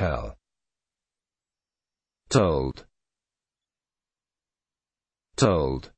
tell. Told. Told.